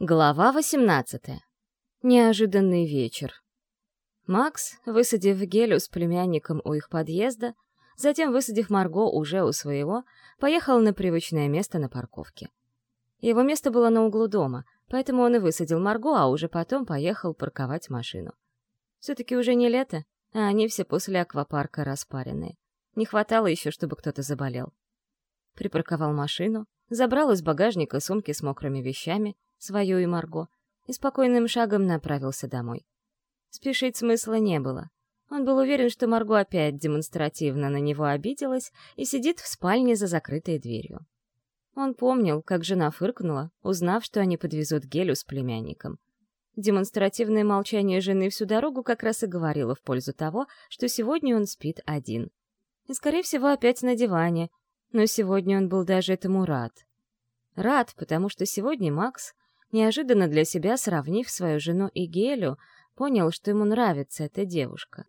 Глава 18. Неожиданный вечер. Макс, высадив Гелю с племянником у их подъезда, затем высадив Марго уже у своего, поехал на привычное место на парковке. Его место было на углу дома, поэтому он и высадил Марго, а уже потом поехал парковать машину. Все-таки уже не лето, а они все после аквапарка распаренные. Не хватало еще, чтобы кто-то заболел. Припарковал машину, забрал из багажника сумки с мокрыми вещами — свою и Марго, и спокойным шагом направился домой. Спешить смысла не было. Он был уверен, что Марго опять демонстративно на него обиделась и сидит в спальне за закрытой дверью. Он помнил, как жена фыркнула, узнав, что они подвезут Гелю с племянником. Демонстративное молчание жены всю дорогу как раз и говорило в пользу того, что сегодня он спит один. И, скорее всего, опять на диване, но сегодня он был даже этому рад. Рад, потому что сегодня Макс неожиданно для себя сравнив свою жену и Гелю, понял, что ему нравится эта девушка.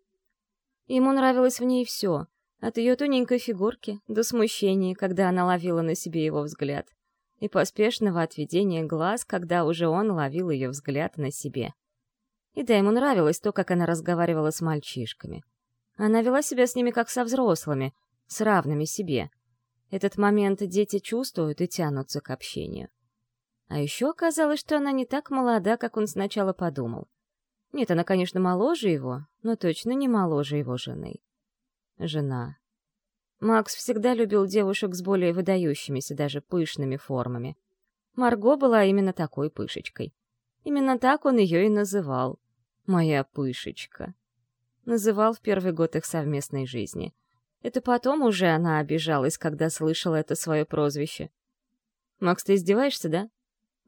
Ему нравилось в ней все, от ее тоненькой фигурки до смущения, когда она ловила на себе его взгляд, и поспешного отведения глаз, когда уже он ловил ее взгляд на себе. И да, ему нравилось то, как она разговаривала с мальчишками. Она вела себя с ними как со взрослыми, с равными себе. Этот момент дети чувствуют и тянутся к общению. А еще оказалось, что она не так молода, как он сначала подумал. Нет, она, конечно, моложе его, но точно не моложе его жены. Жена. Макс всегда любил девушек с более выдающимися, даже пышными формами. Марго была именно такой пышечкой. Именно так он ее и называл. «Моя пышечка». Называл в первый год их совместной жизни. Это потом уже она обижалась, когда слышала это свое прозвище. «Макс, ты издеваешься, да?»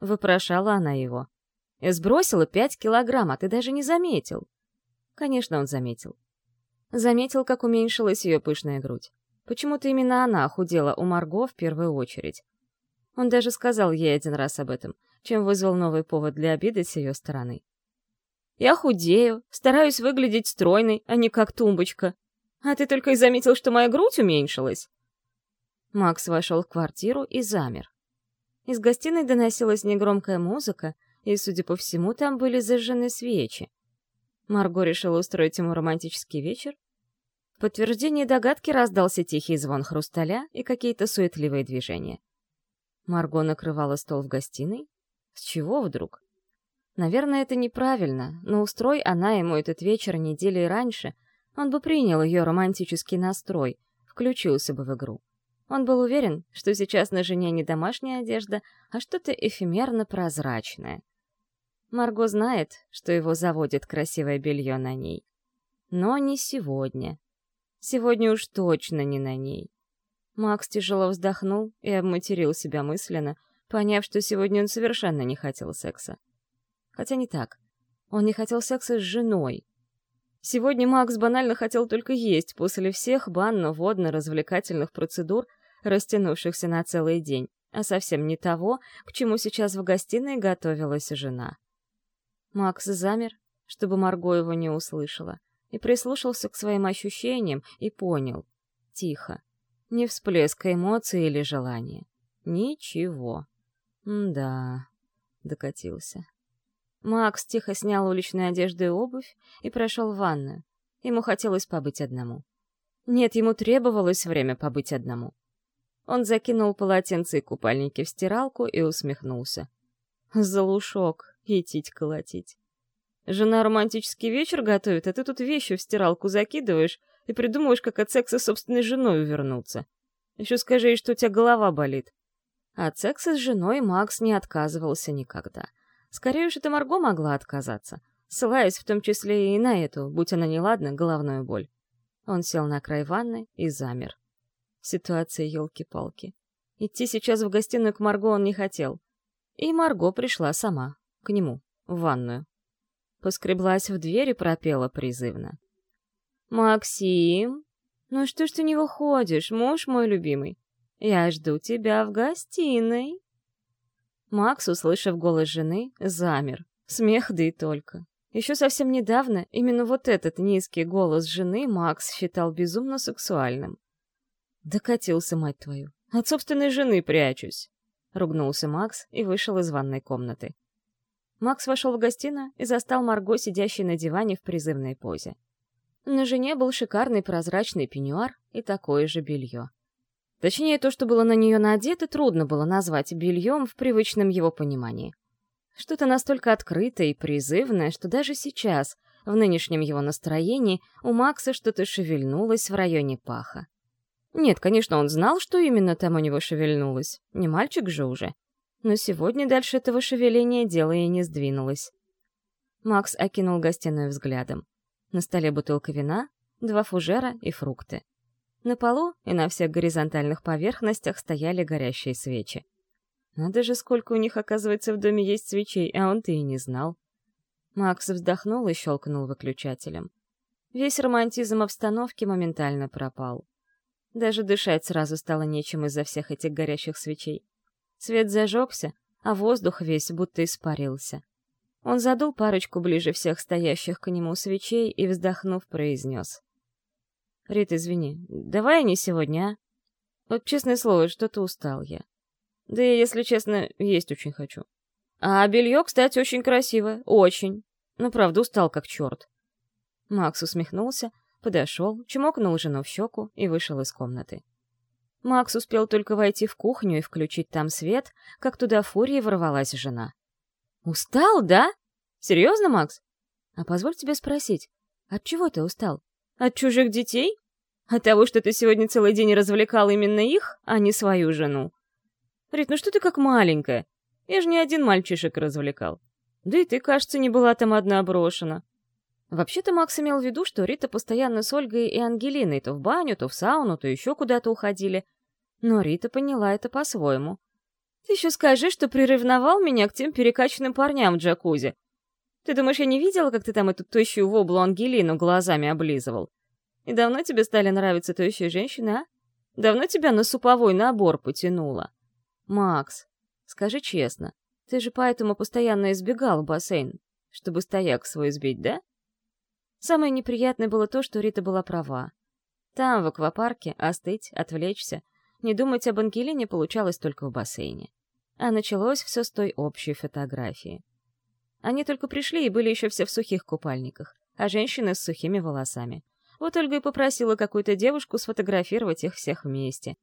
Вопрошала она его. «Я сбросила пять килограмм, а ты даже не заметил». Конечно, он заметил. Заметил, как уменьшилась ее пышная грудь. Почему-то именно она худела у Марго в первую очередь. Он даже сказал ей один раз об этом, чем вызвал новый повод для обиды с ее стороны. «Я худею, стараюсь выглядеть стройной, а не как тумбочка. А ты только и заметил, что моя грудь уменьшилась?» Макс вошел в квартиру и замер. Из гостиной доносилась негромкая музыка, и, судя по всему, там были зажжены свечи. Марго решила устроить ему романтический вечер. В подтверждение догадки раздался тихий звон хрусталя и какие-то суетливые движения. Марго накрывала стол в гостиной. С чего вдруг? Наверное, это неправильно, но устрой она ему этот вечер недели раньше, он бы принял ее романтический настрой, включился бы в игру. Он был уверен, что сейчас на жене не домашняя одежда, а что-то эфемерно-прозрачное. Марго знает, что его заводит красивое белье на ней. Но не сегодня. Сегодня уж точно не на ней. Макс тяжело вздохнул и обматерил себя мысленно, поняв, что сегодня он совершенно не хотел секса. Хотя не так. Он не хотел секса с женой. Сегодня Макс банально хотел только есть после всех банно-водно-развлекательных процедур, растянувшихся на целый день, а совсем не того, к чему сейчас в гостиной готовилась жена. Макс замер, чтобы Марго его не услышала, и прислушался к своим ощущениям и понял. Тихо. Не всплеска эмоций или желания. Ничего. Да, докатился. Макс тихо снял уличную одежду и обувь и прошел в ванную. Ему хотелось побыть одному. Нет, ему требовалось время побыть одному. Он закинул полотенце и купальники в стиралку и усмехнулся. Залушок, етить колотить. Жена романтический вечер готовит, а ты тут вещи в стиралку закидываешь и придумываешь, как от секса с собственной женой увернуться. Еще скажи ей, что у тебя голова болит. От секса с женой Макс не отказывался никогда. Скорее уж, это Марго могла отказаться, ссылаясь в том числе и на эту, будь она неладна, головную боль. Он сел на край ванны и замер. Ситуация елки-палки. Идти сейчас в гостиную к Марго он не хотел. И Марго пришла сама, к нему, в ванную. Поскреблась в дверь и пропела призывно. «Максим, ну что ж ты не выходишь, муж мой любимый? Я жду тебя в гостиной». Макс, услышав голос жены, замер. Смех да и только. Еще совсем недавно именно вот этот низкий голос жены Макс считал безумно сексуальным. Докатился, мать твою. От собственной жены прячусь. Ругнулся Макс и вышел из ванной комнаты. Макс вошел в гостиную и застал Марго, сидящей на диване в призывной позе. На жене был шикарный прозрачный пеньюар и такое же белье. Точнее, то, что было на нее надето, трудно было назвать бельем в привычном его понимании. Что-то настолько открытое и призывное, что даже сейчас, в нынешнем его настроении, у Макса что-то шевельнулось в районе паха. Нет, конечно, он знал, что именно там у него шевельнулось. Не мальчик же уже. Но сегодня дальше этого шевеления дело и не сдвинулось. Макс окинул гостиную взглядом. На столе бутылка вина, два фужера и фрукты. На полу и на всех горизонтальных поверхностях стояли горящие свечи. Надо же, сколько у них, оказывается, в доме есть свечей, а он-то и не знал. Макс вздохнул и щелкнул выключателем. Весь романтизм обстановки моментально пропал. Даже дышать сразу стало нечем из-за всех этих горящих свечей. Свет зажегся, а воздух весь будто испарился. Он задул парочку ближе всех стоящих к нему свечей и, вздохнув, произнес. Рит, извини, давай не сегодня, а? Вот честное слово, что-то устал я. Да и, если честно, есть очень хочу. А белье, кстати, очень красивое, очень. Ну, правда, устал как черт. Макс усмехнулся, подошел, чмокнул жену в щеку и вышел из комнаты. Макс успел только войти в кухню и включить там свет, как туда фурией ворвалась жена. «Устал, да? Серьезно, Макс? А позволь тебе спросить, от чего ты устал? От чужих детей? От того, что ты сегодня целый день развлекал именно их, а не свою жену? Рит, ну что ты как маленькая? Я же не один мальчишек развлекал. Да и ты, кажется, не была там одна брошена. Вообще-то Макс имел в виду, что Рита постоянно с Ольгой и Ангелиной то в баню, то в сауну, то еще куда-то уходили. Но Рита поняла это по-своему. «Ты еще скажи, что приревновал меня к тем перекачанным парням в джакузи. Ты думаешь, я не видела, как ты там эту тощую воблу Ангелину глазами облизывал? И давно тебе стали нравиться тощие женщины, а? Давно тебя на суповой набор потянуло? Макс, скажи честно, ты же поэтому постоянно избегал бассейн, чтобы стояк свой сбить, да? Самое неприятное было то, что Рита была права. Там, в аквапарке, остыть, отвлечься, не думать об Ангелине получалось только в бассейне. А началось все с той общей фотографии. Они только пришли и были еще все в сухих купальниках, а женщины с сухими волосами. Вот Ольга и попросила какую-то девушку сфотографировать их всех вместе.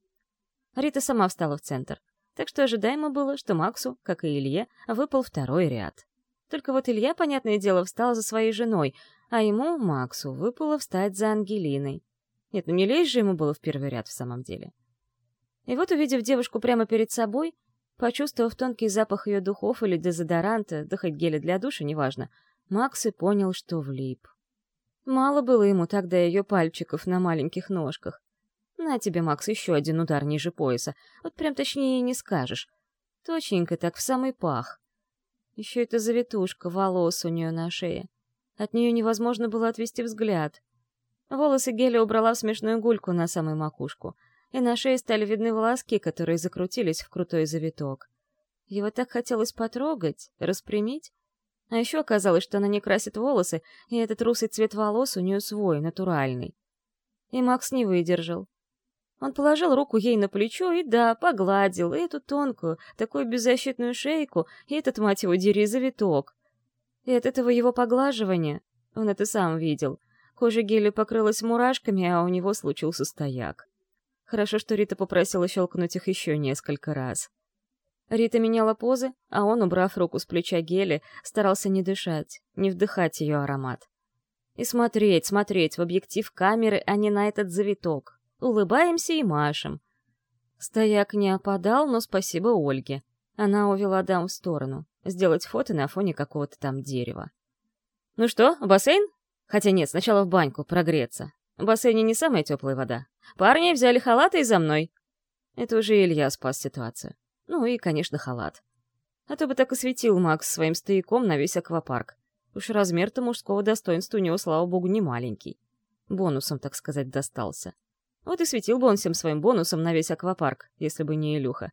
Рита сама встала в центр, так что ожидаемо было, что Максу, как и Илье, выпал второй ряд. Только вот Илья, понятное дело, встал за своей женой, а ему, Максу, выпало встать за Ангелиной. Нет, ну не лезть же ему было в первый ряд в самом деле. И вот, увидев девушку прямо перед собой, Почувствовав тонкий запах ее духов или дезодоранта, да хоть геля для душа, неважно, Макс и понял, что влип. Мало было ему тогда ее пальчиков на маленьких ножках. На тебе, Макс, еще один удар ниже пояса. Вот прям точнее не скажешь. Точненько так, в самый пах. Еще эта завитушка волос у нее на шее. От нее невозможно было отвести взгляд. Волосы Геля убрала в смешную гульку на самую макушку — и на шее стали видны волоски, которые закрутились в крутой завиток. Его так хотелось потрогать, распрямить. А еще оказалось, что она не красит волосы, и этот русый цвет волос у нее свой, натуральный. И Макс не выдержал. Он положил руку ей на плечо и, да, погладил и эту тонкую, такую беззащитную шейку, и этот, мать его, дери, завиток. И от этого его поглаживания, он это сам видел, кожа Гели покрылась мурашками, а у него случился стояк. Хорошо, что Рита попросила щелкнуть их еще несколько раз. Рита меняла позы, а он, убрав руку с плеча Гели, старался не дышать, не вдыхать ее аромат. И смотреть, смотреть в объектив камеры, а не на этот завиток. Улыбаемся и машем. Стояк не опадал, но спасибо Ольге. Она увела дам в сторону, сделать фото на фоне какого-то там дерева. «Ну что, бассейн? Хотя нет, сначала в баньку, прогреться. В бассейне не самая теплая вода. Парни взяли халаты и за мной. Это уже Илья спас ситуацию. Ну и, конечно, халат. А то бы так и светил Макс своим стояком на весь аквапарк. Уж размер-то мужского достоинства у него, слава богу, не маленький. Бонусом, так сказать, достался. Вот и светил бы он всем своим бонусом на весь аквапарк, если бы не Илюха.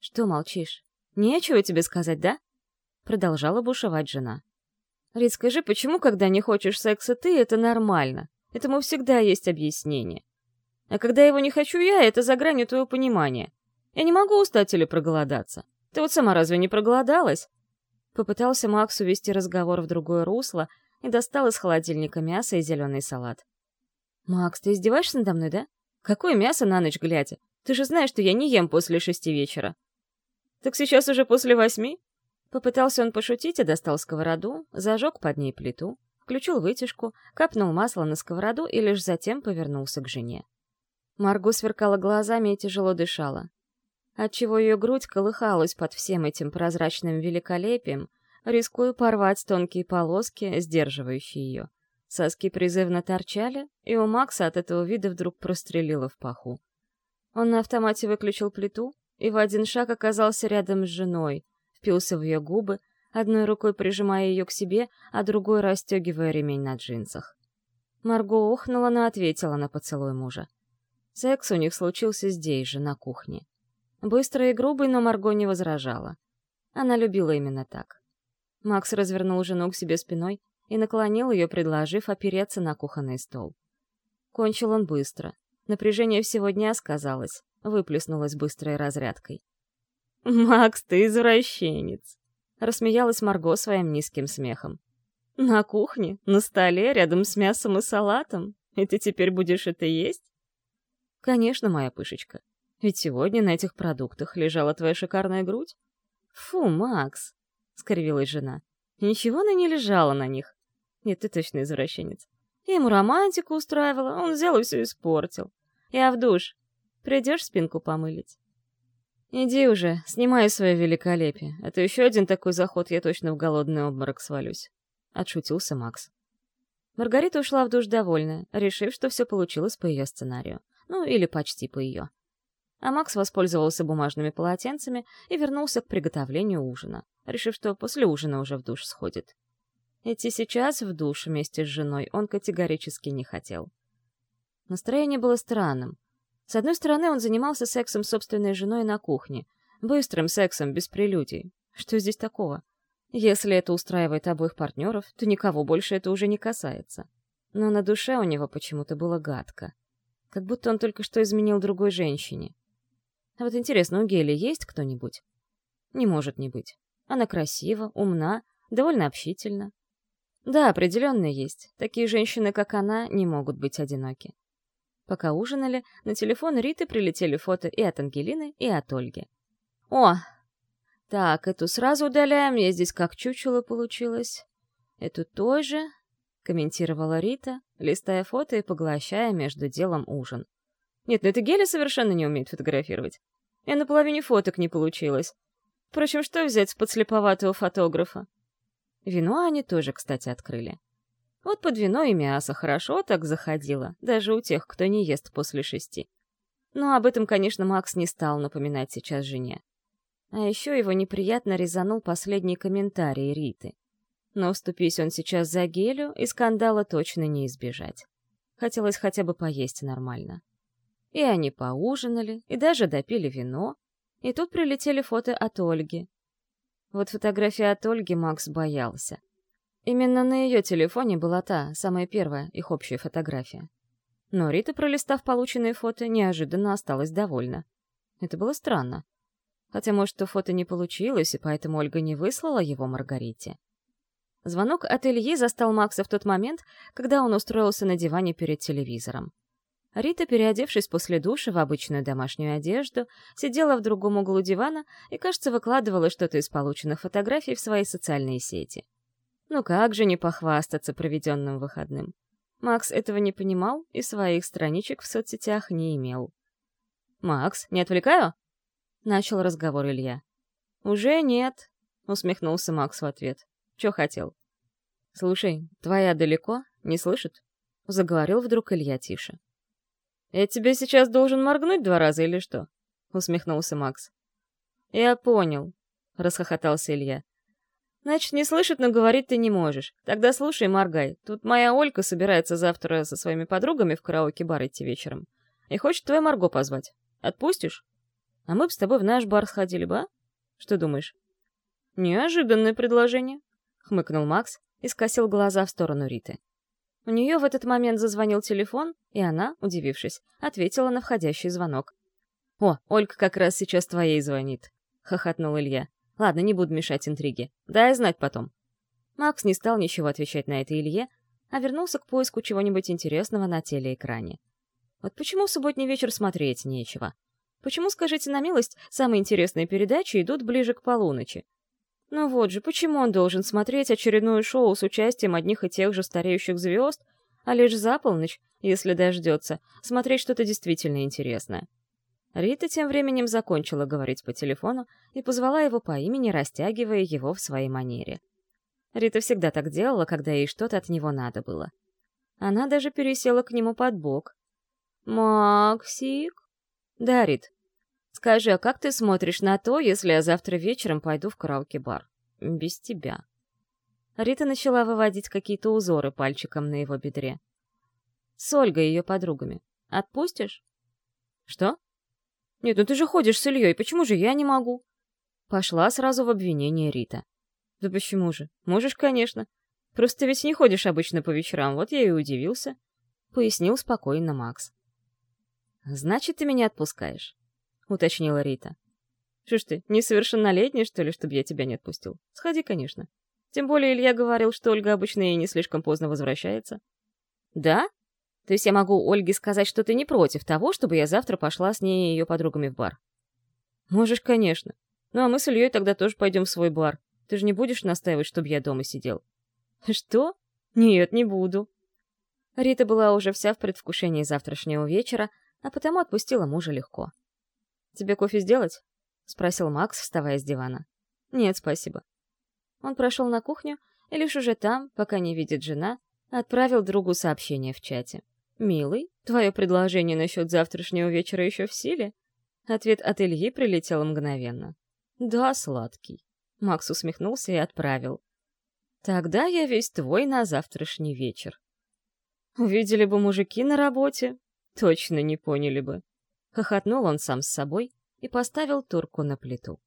«Что молчишь? Нечего тебе сказать, да?» Продолжала бушевать жена. «Рит, скажи, почему, когда не хочешь секса ты, это нормально? Этому всегда есть объяснение. А когда его не хочу я, это за гранью твоего понимания. Я не могу устать или проголодаться. Ты вот сама разве не проголодалась? Попытался Макс увести разговор в другое русло и достал из холодильника мясо и зеленый салат. «Макс, ты издеваешься надо мной, да? Какое мясо на ночь глядя? Ты же знаешь, что я не ем после шести вечера». «Так сейчас уже после восьми?» Попытался он пошутить и достал сковороду, зажег под ней плиту, включил вытяжку, капнул масло на сковороду и лишь затем повернулся к жене. Марго сверкала глазами и тяжело дышала. Отчего ее грудь колыхалась под всем этим прозрачным великолепием, рискуя порвать тонкие полоски, сдерживающие ее. Соски призывно торчали, и у Макса от этого вида вдруг прострелило в паху. Он на автомате выключил плиту и в один шаг оказался рядом с женой, впился в ее губы, одной рукой прижимая ее к себе, а другой расстегивая ремень на джинсах. Марго охнула, но ответила на поцелуй мужа. Секс у них случился здесь же, на кухне. Быстрый и грубый, но Марго не возражала. Она любила именно так. Макс развернул жену к себе спиной и наклонил ее, предложив опереться на кухонный стол. Кончил он быстро. Напряжение всего дня сказалось, выплеснулось быстрой разрядкой. «Макс, ты извращенец!» — рассмеялась Марго своим низким смехом. «На кухне, на столе, рядом с мясом и салатом? И ты теперь будешь это есть?» «Конечно, моя пышечка. Ведь сегодня на этих продуктах лежала твоя шикарная грудь». «Фу, Макс!» — скривилась жена. «Ничего она не лежала на них. Нет, ты точно извращенец. Я ему романтику устраивала, он взял и все испортил. Я в душ. Придешь спинку помылить?» «Иди уже, снимай свое великолепие, а то еще один такой заход, я точно в голодный обморок свалюсь», — отшутился Макс. Маргарита ушла в душ довольная, решив, что все получилось по ее сценарию. Ну, или почти по ее. А Макс воспользовался бумажными полотенцами и вернулся к приготовлению ужина, решив, что после ужина уже в душ сходит. Идти сейчас в душ вместе с женой он категорически не хотел. Настроение было странным. С одной стороны, он занимался сексом с собственной женой на кухне. Быстрым сексом, без прелюдий. Что здесь такого? Если это устраивает обоих партнеров, то никого больше это уже не касается. Но на душе у него почему-то было гадко. Как будто он только что изменил другой женщине. А вот интересно, у Гели есть кто-нибудь? Не может не быть. Она красива, умна, довольно общительна. Да, определенно есть. Такие женщины, как она, не могут быть одиноки. Пока ужинали, на телефон Риты прилетели фото и от Ангелины, и от Ольги. «О! Так, эту сразу удаляем, я здесь как чучело получилось. Эту тоже», — комментировала Рита, листая фото и поглощая между делом ужин. «Нет, ну эта Геля совершенно не умеет фотографировать. Я на половине фоток не получилось. Впрочем, что взять с подслеповатого фотографа?» Вино они тоже, кстати, открыли. Вот под вино и мясо хорошо так заходило, даже у тех, кто не ест после шести. Но об этом, конечно, Макс не стал напоминать сейчас жене. А еще его неприятно резанул последний комментарий Риты. Но вступись он сейчас за Гелю, и скандала точно не избежать. Хотелось хотя бы поесть нормально. И они поужинали, и даже допили вино, и тут прилетели фото от Ольги. Вот фотография от Ольги Макс боялся. Именно на ее телефоне была та, самая первая, их общая фотография. Но Рита, пролистав полученные фото, неожиданно осталась довольна. Это было странно. Хотя, может, то фото не получилось, и поэтому Ольга не выслала его Маргарите. Звонок от Ильи застал Макса в тот момент, когда он устроился на диване перед телевизором. Рита, переодевшись после душа в обычную домашнюю одежду, сидела в другом углу дивана и, кажется, выкладывала что-то из полученных фотографий в свои социальные сети. Ну как же не похвастаться проведенным выходным? Макс этого не понимал и своих страничек в соцсетях не имел. «Макс, не отвлекаю?» — начал разговор Илья. «Уже нет», — усмехнулся Макс в ответ. «Чё хотел?» «Слушай, твоя далеко? Не слышит?» — заговорил вдруг Илья тише. «Я тебе сейчас должен моргнуть два раза или что?» — усмехнулся Макс. «Я понял», — расхохотался Илья. Значит, не слышит, но говорить ты не можешь. Тогда слушай, моргай. Тут моя Олька собирается завтра со своими подругами в караоке-бар идти вечером. И хочет твою Марго позвать. Отпустишь? А мы бы с тобой в наш бар сходили бы, а? Что думаешь? Неожиданное предложение, хмыкнул Макс и скосил глаза в сторону Риты. У нее в этот момент зазвонил телефон, и она, удивившись, ответила на входящий звонок. «О, Олька как раз сейчас твоей звонит», — хохотнул Илья. Ладно, не буду мешать интриге. Дай знать потом. Макс не стал ничего отвечать на это Илье, а вернулся к поиску чего-нибудь интересного на телеэкране. Вот почему в субботний вечер смотреть нечего? Почему, скажите на милость, самые интересные передачи идут ближе к полуночи? Ну вот же, почему он должен смотреть очередное шоу с участием одних и тех же стареющих звезд, а лишь за полночь, если дождется, смотреть что-то действительно интересное? Рита тем временем закончила говорить по телефону и позвала его по имени, растягивая его в своей манере. Рита всегда так делала, когда ей что-то от него надо было. Она даже пересела к нему под бок. «Максик?» «Да, Рит. Скажи, а как ты смотришь на то, если я завтра вечером пойду в караоке-бар? Без тебя». Рита начала выводить какие-то узоры пальчиком на его бедре. «С Ольгой и ее подругами. Отпустишь?» «Что?» «Нет, ну ты же ходишь с Ильей, почему же я не могу?» Пошла сразу в обвинение Рита. «Да почему же? Можешь, конечно. Просто ведь не ходишь обычно по вечерам, вот я и удивился», — пояснил спокойно Макс. «Значит, ты меня отпускаешь», — уточнила Рита. «Что ж ты, несовершеннолетняя, что ли, чтобы я тебя не отпустил? Сходи, конечно. Тем более Илья говорил, что Ольга обычно и не слишком поздно возвращается». «Да? То есть я могу Ольге сказать, что ты не против того, чтобы я завтра пошла с ней и ее подругами в бар?» «Можешь, конечно. Ну а мы с Ильей тогда тоже пойдем в свой бар. Ты же не будешь настаивать, чтобы я дома сидел? Что? Нет, не буду. Рита была уже вся в предвкушении завтрашнего вечера, а потому отпустила мужа легко. «Тебе кофе сделать?» — спросил Макс, вставая с дивана. «Нет, спасибо». Он прошел на кухню и лишь уже там, пока не видит жена, отправил другу сообщение в чате. «Милый, твое предложение насчет завтрашнего вечера еще в силе?» Ответ от Ильи прилетел мгновенно. «Да, сладкий». Макс усмехнулся и отправил. «Тогда я весь твой на завтрашний вечер». Увидели бы мужики на работе, точно не поняли бы. Хохотнул он сам с собой и поставил турку на плиту.